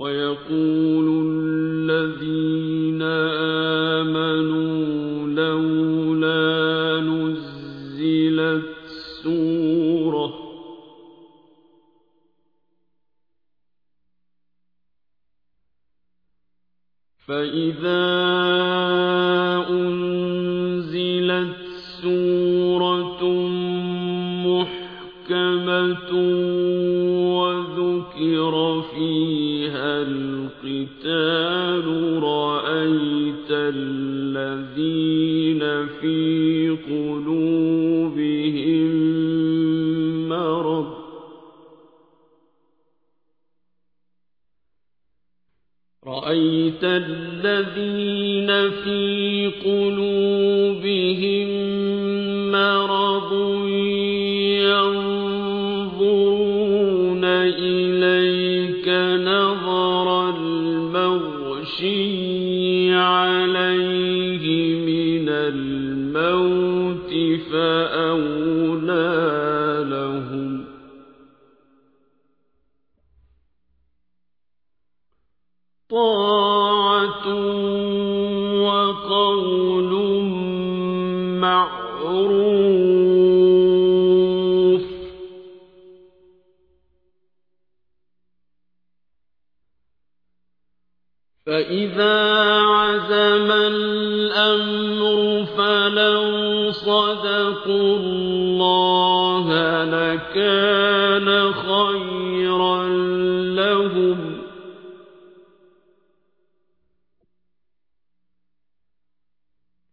وَيَقُولُ الَّذِينَ آمَنُوا لَوْلَا نُزِّلَتْ سُورَةٌ ۖ فَإِذَا أُنزِلَتْ سُورَةٌ مُّحْكَمَةٌ فِيهَا الْقِتَالُ رَأَيْتَ الَّذِينَ فِي قُلُوبِهِم مَّرَضٌ. وَقَوْلٌ مَّعْرُوفٌ ۚ. فَإِذَا عَزَمَ الْأَمْرُ فَلَوْ صَدَقُوا اللَّهَ لَكَانَ خَيْرًا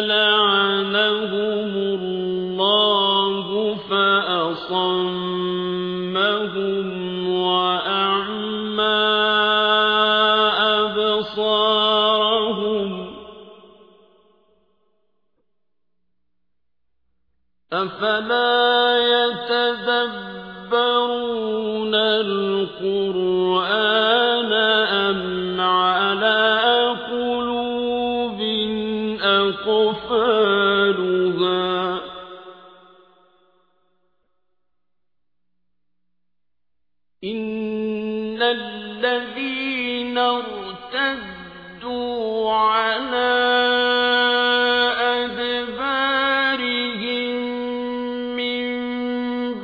لَعَنَهُمُ اللَّهُ فَأَصَمَّهُمْ وَأَعْمَىٰ أَبْصَارَهُمْ ۖ أَفَلَا يَتَدَبَّرُونَ الْقُرْآنَ أَقْفَالُهَا. إِنَّ الَّذِينَ ارْتَدُّوا عَلَىٰ أَدْبَارِهِم مِّن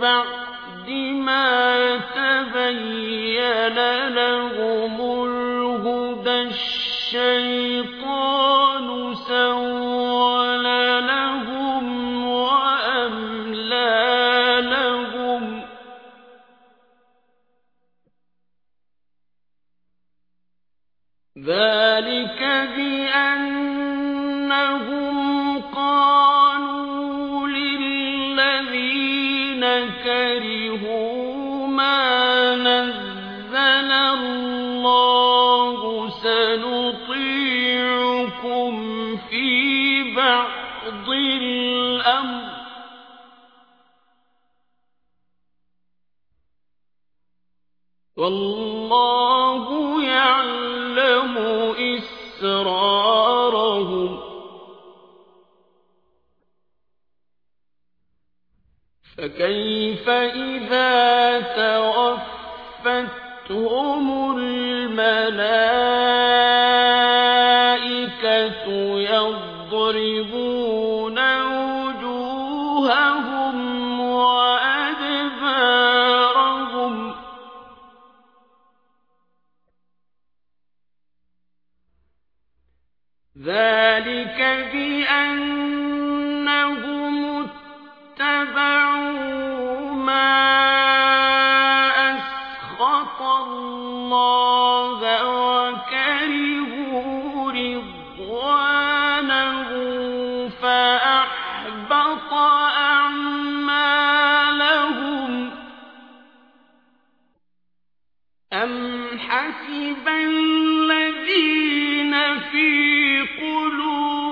بَعْدِ مَا تَبَيَّنَ لَهُمُ الْهُدَى الشَّيْطَانُ ذَٰلِكَ بِأَنَّهُمْ قَالُوا لِلَّذِينَ كَرِهُوا مَا نَزَّلَ اللَّهُ بَعْضِ الْأَمْرِ ۖ. وَاللَّهُ يَعْلَمُ إِسْرَارَهُمْ ۚ. فَكَيْفَ إِذَا تَوَفَّتْهُمُ الْمَلَائِكَةُ؟ يَضْرِبُونَ وُجُوهَهُمْ وَأَدْبَارَهُمْ ۖ. ذَٰلِكَ بِأَنَّهُمُ اتَّبَعُوا مَا أحسب الذين في قلوبهم